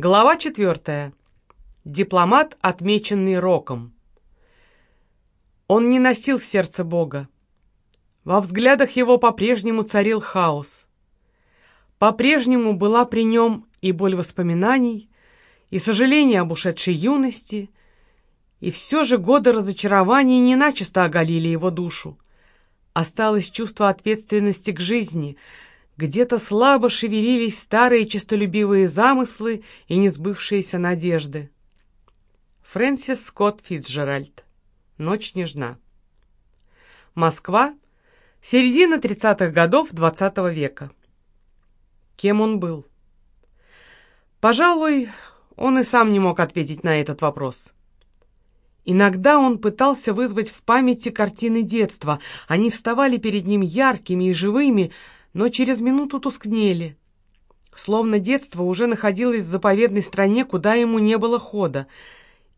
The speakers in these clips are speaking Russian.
Глава четвертая. Дипломат, отмеченный роком. Он не носил сердце Бога. Во взглядах его по-прежнему царил хаос. По-прежнему была при нем и боль воспоминаний, и сожаление об ушедшей юности, и все же годы разочарований не начисто оголили его душу. Осталось чувство ответственности к жизни — где-то слабо шевелились старые честолюбивые замыслы и несбывшиеся надежды. Фрэнсис Скотт Фитцджеральд. Ночь нежна. Москва. Середина 30-х годов XX -го века. Кем он был? Пожалуй, он и сам не мог ответить на этот вопрос. Иногда он пытался вызвать в памяти картины детства. Они вставали перед ним яркими и живыми, но через минуту тускнели. Словно детство уже находилось в заповедной стране, куда ему не было хода.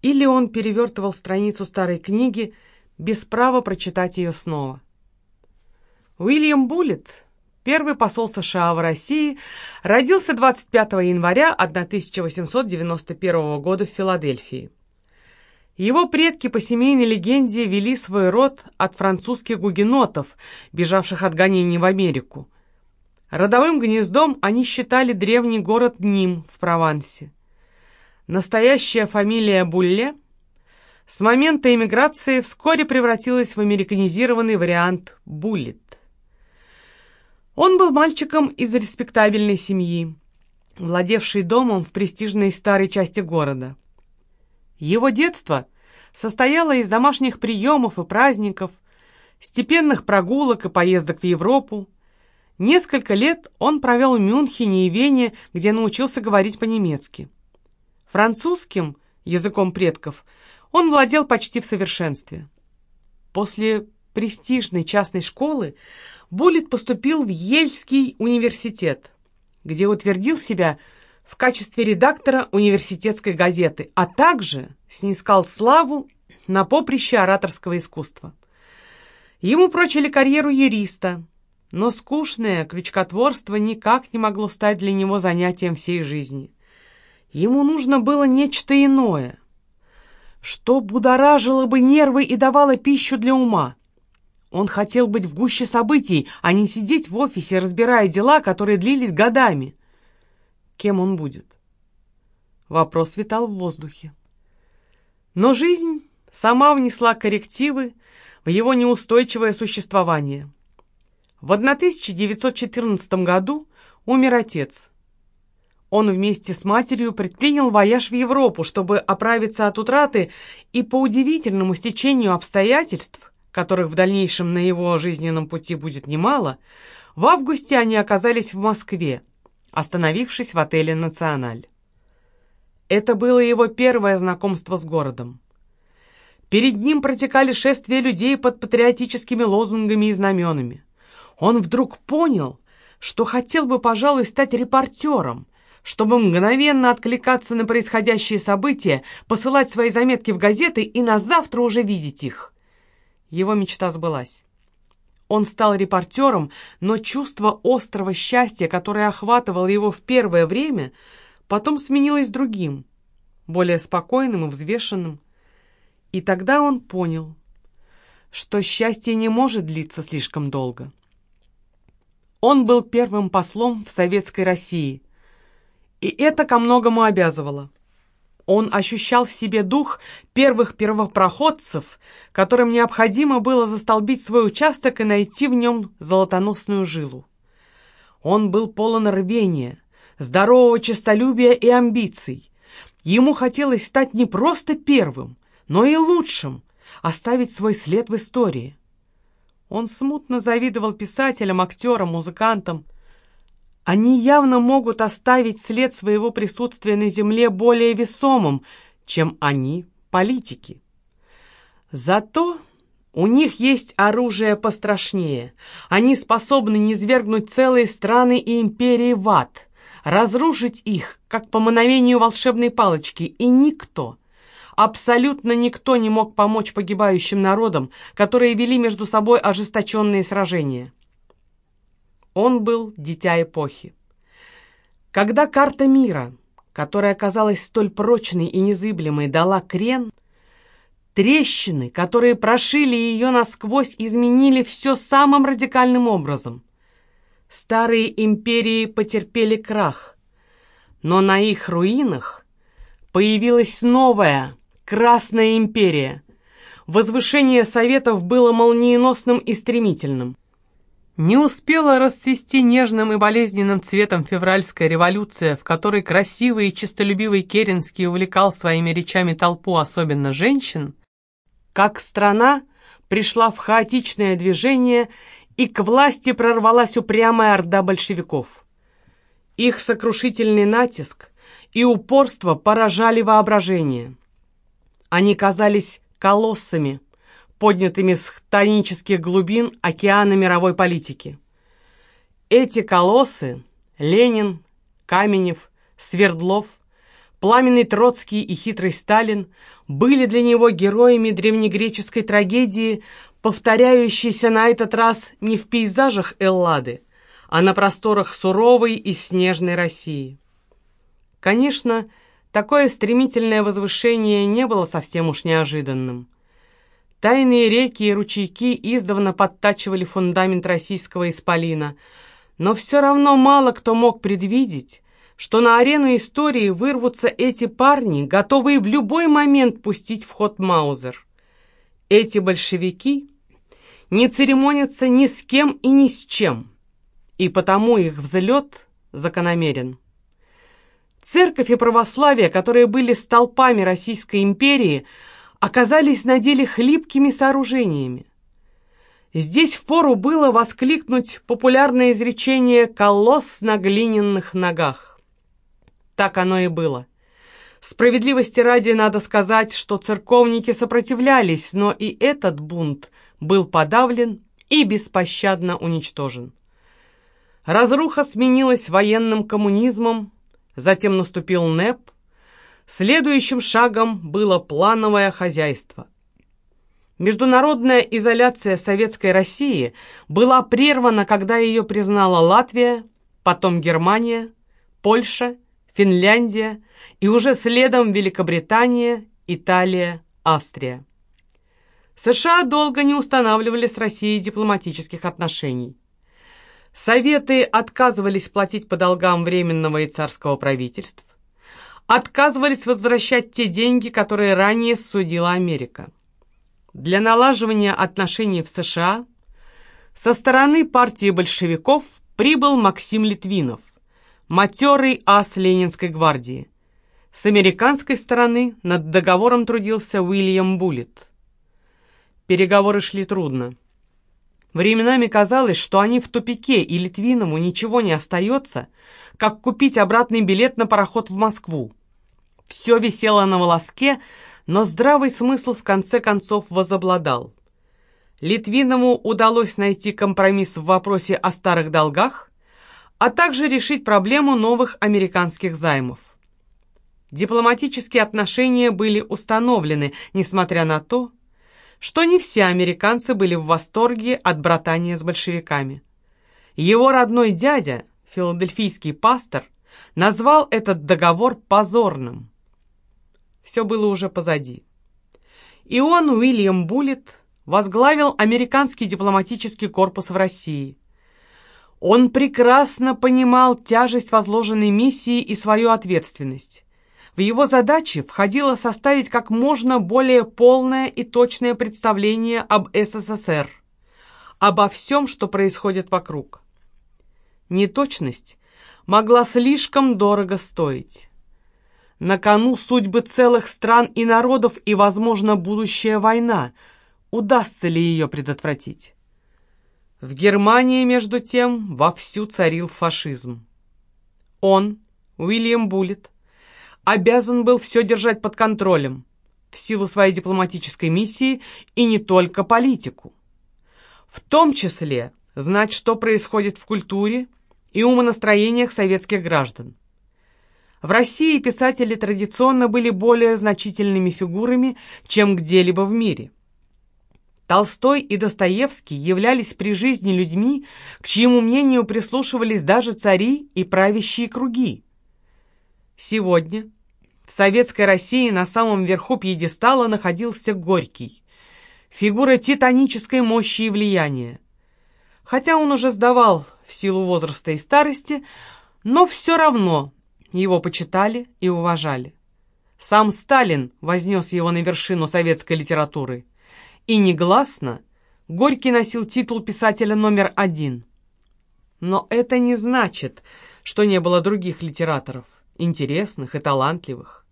Или он перевертывал страницу старой книги без права прочитать ее снова. Уильям Буллет, первый посол США в России, родился 25 января 1891 года в Филадельфии. Его предки по семейной легенде вели свой род от французских гугенотов, бежавших от гонений в Америку. Родовым гнездом они считали древний город Ним в Провансе. Настоящая фамилия Булле с момента эмиграции вскоре превратилась в американизированный вариант Буллет. Он был мальчиком из респектабельной семьи, владевшей домом в престижной старой части города. Его детство состояло из домашних приемов и праздников, степенных прогулок и поездок в Европу, Несколько лет он провел в Мюнхене и Вене, где научился говорить по-немецки. Французским, языком предков, он владел почти в совершенстве. После престижной частной школы Буллет поступил в Ельский университет, где утвердил себя в качестве редактора университетской газеты, а также снискал славу на поприще ораторского искусства. Ему прочили карьеру юриста – но скучное крючкотворство никак не могло стать для него занятием всей жизни. Ему нужно было нечто иное, что будоражило бы нервы и давало пищу для ума. Он хотел быть в гуще событий, а не сидеть в офисе, разбирая дела, которые длились годами. Кем он будет? Вопрос витал в воздухе. Но жизнь сама внесла коррективы в его неустойчивое существование — в 1914 году умер отец. Он вместе с матерью предпринял вояж в Европу, чтобы оправиться от утраты, и по удивительному стечению обстоятельств, которых в дальнейшем на его жизненном пути будет немало, в августе они оказались в Москве, остановившись в отеле «Националь». Это было его первое знакомство с городом. Перед ним протекали шествия людей под патриотическими лозунгами и знаменами. Он вдруг понял, что хотел бы, пожалуй, стать репортером, чтобы мгновенно откликаться на происходящие события, посылать свои заметки в газеты и на завтра уже видеть их. Его мечта сбылась. Он стал репортером, но чувство острого счастья, которое охватывало его в первое время, потом сменилось другим, более спокойным и взвешенным. И тогда он понял, что счастье не может длиться слишком долго. Он был первым послом в Советской России, и это ко многому обязывало. Он ощущал в себе дух первых первопроходцев, которым необходимо было застолбить свой участок и найти в нем золотоносную жилу. Он был полон рвения, здорового честолюбия и амбиций. Ему хотелось стать не просто первым, но и лучшим, оставить свой след в истории. Он смутно завидовал писателям, актерам, музыкантам. Они явно могут оставить след своего присутствия на земле более весомым, чем они, политики. Зато у них есть оружие пострашнее. Они способны низвергнуть целые страны и империи в ад, разрушить их, как по мановению волшебной палочки, и никто — Абсолютно никто не мог помочь погибающим народам, которые вели между собой ожесточенные сражения. Он был дитя эпохи. Когда карта мира, которая оказалась столь прочной и незыблемой, дала крен, трещины, которые прошили ее насквозь, изменили все самым радикальным образом. Старые империи потерпели крах, но на их руинах появилась новая Красная империя. Возвышение Советов было молниеносным и стремительным. Не успела расцвести нежным и болезненным цветом февральская революция, в которой красивый и честолюбивый Керенский увлекал своими речами толпу, особенно женщин, как страна пришла в хаотичное движение, и к власти прорвалась упрямая орда большевиков. Их сокрушительный натиск и упорство поражали воображение. Они казались колоссами, поднятыми с хтонических глубин океана мировой политики. Эти колоссы – Ленин, Каменев, Свердлов, пламенный Троцкий и хитрый Сталин – были для него героями древнегреческой трагедии, повторяющейся на этот раз не в пейзажах Эллады, а на просторах суровой и снежной России. Конечно, такое стремительное возвышение не было совсем уж неожиданным. Тайные реки и ручейки издавна подтачивали фундамент российского исполина, но все равно мало кто мог предвидеть, что на арену истории вырвутся эти парни, готовые в любой момент пустить в ход Маузер. Эти большевики не церемонятся ни с кем и ни с чем, и потому их взлет закономерен. Церковь и православие, которые были столпами Российской империи, оказались на деле хлипкими сооружениями. Здесь впору было воскликнуть популярное изречение «колосс на глиняных ногах». Так оно и было. Справедливости ради надо сказать, что церковники сопротивлялись, но и этот бунт был подавлен и беспощадно уничтожен. Разруха сменилась военным коммунизмом, затем наступил НЭП, Следующим шагом было плановое хозяйство. Международная изоляция Советской России была прервана, когда ее признала Латвия, потом Германия, Польша, Финляндия и уже следом Великобритания, Италия, Австрия. США долго не устанавливали с Россией дипломатических отношений. Советы отказывались платить по долгам Временного и Царского правительств отказывались возвращать те деньги, которые ранее судила Америка. Для налаживания отношений в США со стороны партии большевиков прибыл Максим Литвинов, матерый ас Ленинской гвардии. С американской стороны над договором трудился Уильям Буллет. Переговоры шли трудно. Временами казалось, что они в тупике, и Литвинову ничего не остается, как купить обратный билет на пароход в Москву. Все висело на волоске, но здравый смысл в конце концов возобладал. Литвинову удалось найти компромисс в вопросе о старых долгах, а также решить проблему новых американских займов. Дипломатические отношения были установлены, несмотря на то, что не все американцы были в восторге от братания с большевиками. Его родной дядя, филадельфийский пастор, назвал этот договор позорным все было уже позади. И он, Уильям Буллет, возглавил американский дипломатический корпус в России. Он прекрасно понимал тяжесть возложенной миссии и свою ответственность. В его задачи входило составить как можно более полное и точное представление об СССР, обо всем, что происходит вокруг. Неточность могла слишком дорого стоить. На кону судьбы целых стран и народов и, возможно, будущая война. Удастся ли ее предотвратить? В Германии, между тем, вовсю царил фашизм. Он, Уильям Буллет, обязан был все держать под контролем в силу своей дипломатической миссии и не только политику. В том числе знать, что происходит в культуре и умонастроениях советских граждан. В России писатели традиционно были более значительными фигурами, чем где-либо в мире. Толстой и Достоевский являлись при жизни людьми, к чьему мнению прислушивались даже цари и правящие круги. Сегодня в советской России на самом верху пьедестала находился Горький, фигура титанической мощи и влияния. Хотя он уже сдавал в силу возраста и старости, но все равно его почитали и уважали. Сам Сталин вознес его на вершину советской литературы. И негласно Горький носил титул писателя номер один. Но это не значит, что не было других литераторов, интересных и талантливых.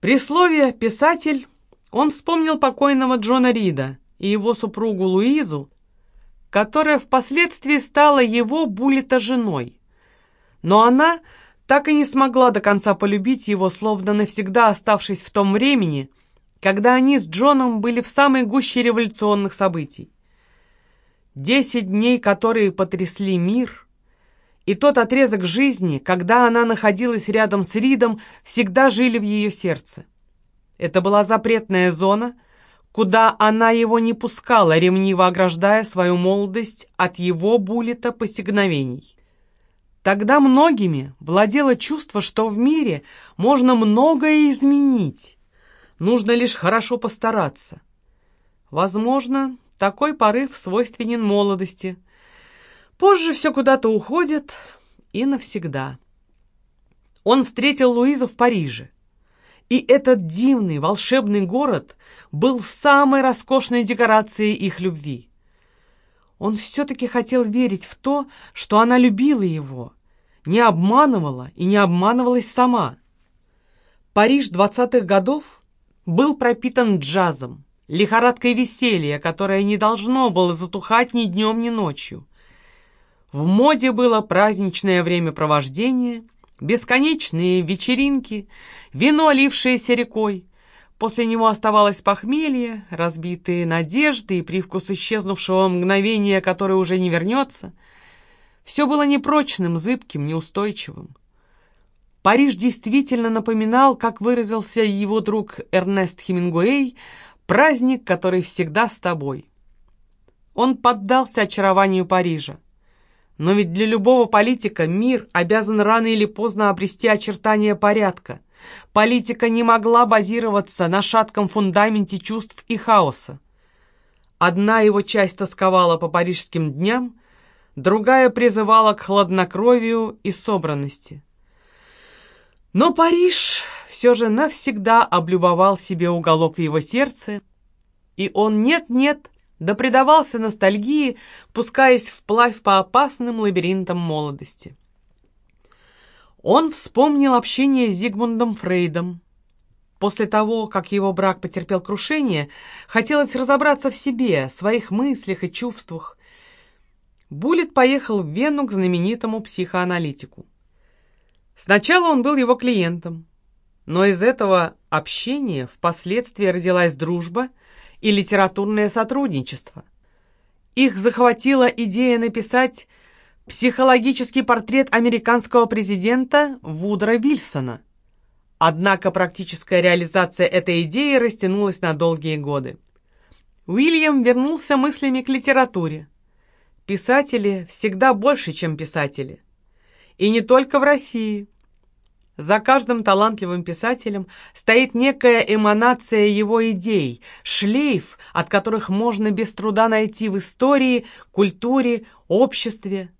При слове «писатель» он вспомнил покойного Джона Рида и его супругу Луизу, которая впоследствии стала его буллета женой. Но она так и не смогла до конца полюбить его, словно навсегда оставшись в том времени, когда они с Джоном были в самой гуще революционных событий. Десять дней, которые потрясли мир, и тот отрезок жизни, когда она находилась рядом с Ридом, всегда жили в ее сердце. Это была запретная зона, куда она его не пускала, ревниво ограждая свою молодость от его буллета посигновений. Тогда многими владело чувство, что в мире можно многое изменить. Нужно лишь хорошо постараться. Возможно, такой порыв свойственен молодости. Позже все куда-то уходит и навсегда. Он встретил Луизу в Париже. И этот дивный, волшебный город был самой роскошной декорацией их любви. Он все-таки хотел верить в то, что она любила его, не обманывала и не обманывалась сама. Париж двадцатых годов был пропитан джазом, лихорадкой веселья, которое не должно было затухать ни днем, ни ночью. В моде было праздничное времяпровождение, бесконечные вечеринки, вино, лившееся рекой, После него оставалось похмелье, разбитые надежды и привкус исчезнувшего мгновения, которое уже не вернется. Все было непрочным, зыбким, неустойчивым. Париж действительно напоминал, как выразился его друг Эрнест Хемингуэй, праздник, который всегда с тобой. Он поддался очарованию Парижа. Но ведь для любого политика мир обязан рано или поздно обрести очертания порядка — Политика не могла базироваться на шатком фундаменте чувств и хаоса. Одна его часть тосковала по парижским дням, другая призывала к хладнокровию и собранности. Но Париж все же навсегда облюбовал себе уголок в его сердце, и он нет-нет, да предавался ностальгии, пускаясь вплавь по опасным лабиринтам молодости. Он вспомнил общение с Зигмундом Фрейдом. После того, как его брак потерпел крушение, хотелось разобраться в себе, своих мыслях и чувствах. Буллет поехал в Вену к знаменитому психоаналитику. Сначала он был его клиентом, но из этого общения впоследствии родилась дружба и литературное сотрудничество. Их захватила идея написать психологический портрет американского президента Вудра Вильсона. Однако практическая реализация этой идеи растянулась на долгие годы. Уильям вернулся мыслями к литературе. Писатели всегда больше, чем писатели. И не только в России. За каждым талантливым писателем стоит некая эманация его идей, шлейф, от которых можно без труда найти в истории, культуре, обществе.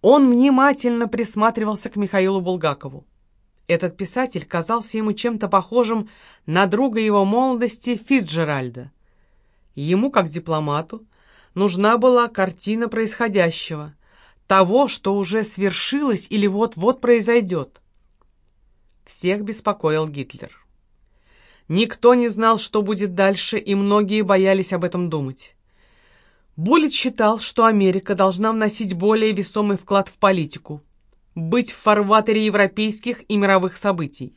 Он внимательно присматривался к Михаилу Булгакову. Этот писатель казался ему чем-то похожим на друга его молодости Фицджеральда. Ему, как дипломату, нужна была картина происходящего, того, что уже свершилось или вот-вот произойдет. Всех беспокоил Гитлер. Никто не знал, что будет дальше, и многие боялись об этом думать. Буллет считал, что Америка должна вносить более весомый вклад в политику, быть в фарватере европейских и мировых событий.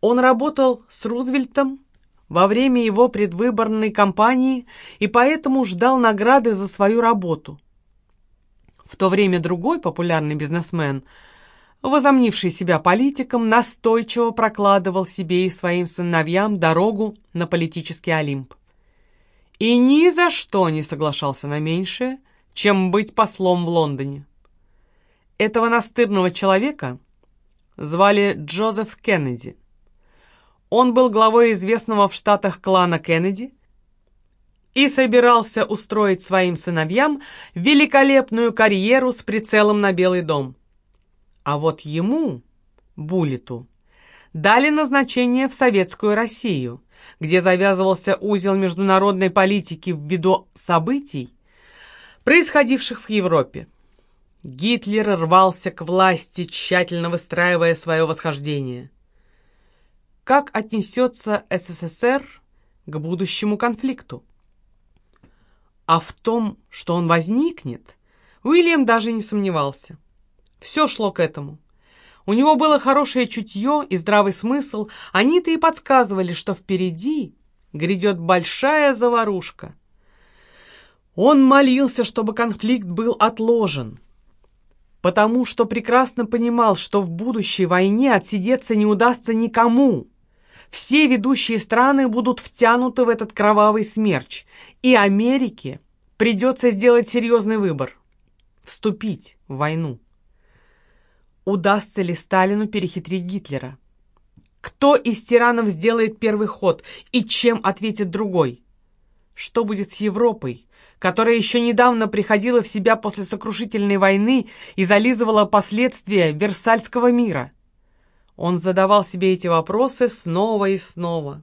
Он работал с Рузвельтом во время его предвыборной кампании и поэтому ждал награды за свою работу. В то время другой популярный бизнесмен, возомнивший себя политиком, настойчиво прокладывал себе и своим сыновьям дорогу на политический Олимп и ни за что не соглашался на меньшее, чем быть послом в Лондоне. Этого настырного человека звали Джозеф Кеннеди. Он был главой известного в Штатах клана Кеннеди и собирался устроить своим сыновьям великолепную карьеру с прицелом на Белый дом. А вот ему, Буллету, дали назначение в Советскую Россию, где завязывался узел международной политики ввиду событий, происходивших в Европе. Гитлер рвался к власти, тщательно выстраивая свое восхождение. Как отнесется СССР к будущему конфликту? А в том, что он возникнет, Уильям даже не сомневался. Все шло к этому. У него было хорошее чутье и здравый смысл, они-то и подсказывали, что впереди грядет большая заварушка. Он молился, чтобы конфликт был отложен, потому что прекрасно понимал, что в будущей войне отсидеться не удастся никому. Все ведущие страны будут втянуты в этот кровавый смерч, и Америке придется сделать серьезный выбор – вступить в войну. Удастся ли Сталину перехитрить Гитлера? Кто из тиранов сделает первый ход и чем ответит другой? Что будет с Европой, которая еще недавно приходила в себя после сокрушительной войны и зализывала последствия Версальского мира. Он задавал себе эти вопросы снова и снова.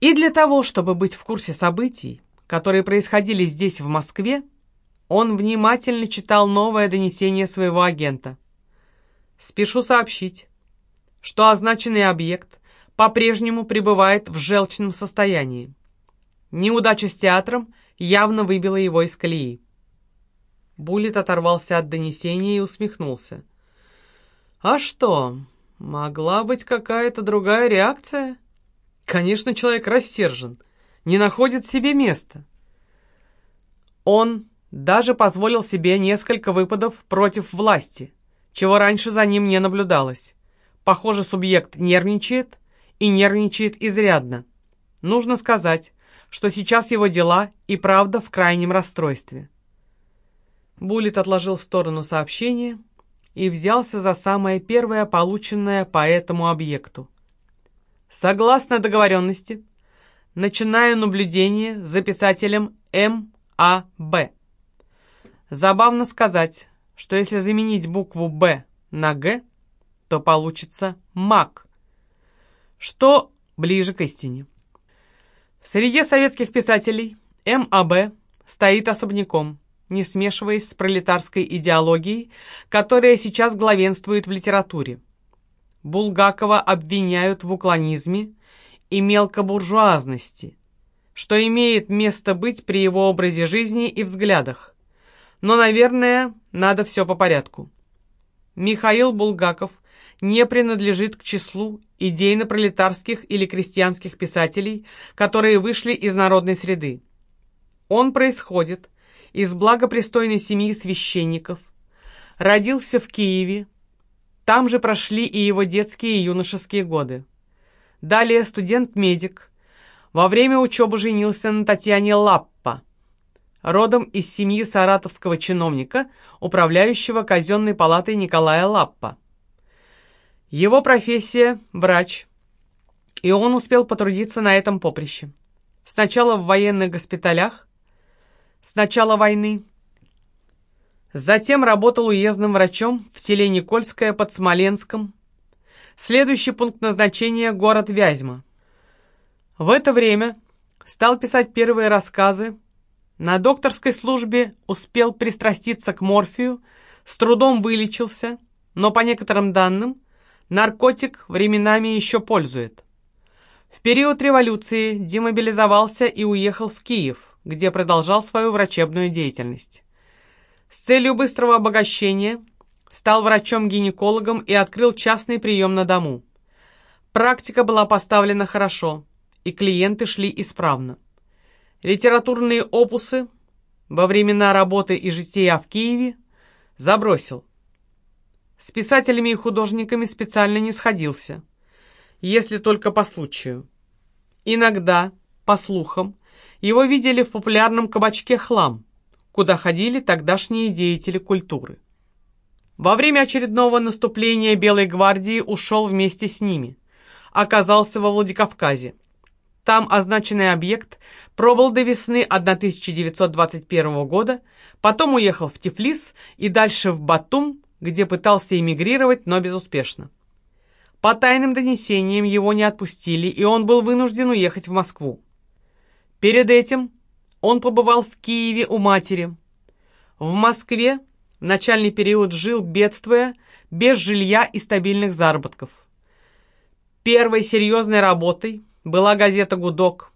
И для того, чтобы быть в курсе событий, которые происходили здесь, в Москве, он внимательно читал новое донесение своего агента. «Спешу сообщить, что означенный объект по-прежнему пребывает в желчном состоянии. Неудача с театром явно выбила его из колеи. Буллет оторвался от донесения и усмехнулся. «А что, могла быть какая-то другая реакция?» «Конечно, человек рассержен, не находит себе места». Он даже позволил себе несколько выпадов против власти, чего раньше за ним не наблюдалось. Похоже, субъект нервничает и нервничает изрядно. Нужно сказать, что сейчас его дела и правда в крайнем расстройстве. Буллет отложил в сторону сообщение и взялся за самое первое полученное по этому объекту. Согласно договоренности, начинаю наблюдение за писателем М.А.Б. Забавно сказать, что если заменить букву «Б» на «Г», то получится «МАК», что ближе к истине. В среде советских писателей М.А.Б. стоит особняком, не смешиваясь с пролетарской идеологией, которая сейчас главенствует в литературе. Булгакова обвиняют в уклонизме и мелкобуржуазности, что имеет место быть при его образе жизни и взглядах. Но, наверное, надо все по порядку. Михаил Булгаков не принадлежит к числу идейно-пролетарских или крестьянских писателей, которые вышли из народной среды. Он происходит из благопристойной семьи священников, родился в Киеве, там же прошли и его детские и юношеские годы. Далее студент-медик, во время учебы женился на Татьяне Лаппа, родом из семьи саратовского чиновника, управляющего казенной палатой Николая Лаппа. Его профессия – врач, и он успел потрудиться на этом поприще. Сначала в военных госпиталях, с начала войны, затем работал уездным врачом в селе Никольское под Смоленском. Следующий пункт назначения – город Вязьма. В это время стал писать первые рассказы, на докторской службе успел пристраститься к морфию, с трудом вылечился, но по некоторым данным – Наркотик временами еще пользует. В период революции демобилизовался и уехал в Киев, где продолжал свою врачебную деятельность. С целью быстрого обогащения стал врачом-гинекологом и открыл частный прием на дому. Практика была поставлена хорошо, и клиенты шли исправно. Литературные опусы во времена работы и жития в Киеве забросил. С писателями и художниками специально не сходился, если только по случаю. Иногда, по слухам, его видели в популярном кабачке «Хлам», куда ходили тогдашние деятели культуры. Во время очередного наступления Белой гвардии ушел вместе с ними. Оказался во Владикавказе. Там означенный объект пробыл до весны 1921 года, потом уехал в Тифлис и дальше в Батум, где пытался эмигрировать, но безуспешно. По тайным донесениям его не отпустили, и он был вынужден уехать в Москву. Перед этим он побывал в Киеве у матери. В Москве в начальный период жил, бедствуя, без жилья и стабильных заработков. Первой серьезной работой была газета «Гудок»,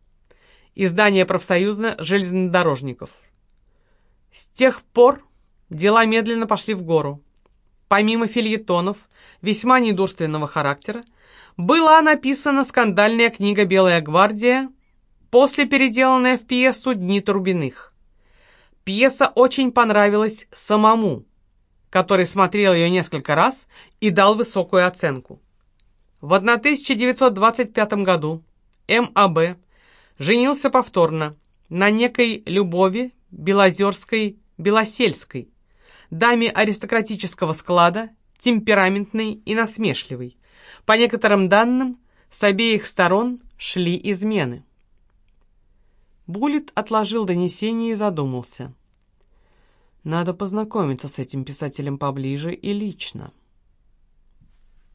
издание профсоюза железнодорожников. С тех пор дела медленно пошли в гору. Помимо фильетонов, весьма недурственного характера, была написана скандальная книга «Белая гвардия», после переделанная в пьесу «Дни Турбиных». Пьеса очень понравилась самому, который смотрел ее несколько раз и дал высокую оценку. В 1925 году М.А.Б. женился повторно на некой Любови Белозерской-Белосельской, даме аристократического склада, темпераментной и насмешливой. По некоторым данным, с обеих сторон шли измены. Буллет отложил донесение и задумался. Надо познакомиться с этим писателем поближе и лично.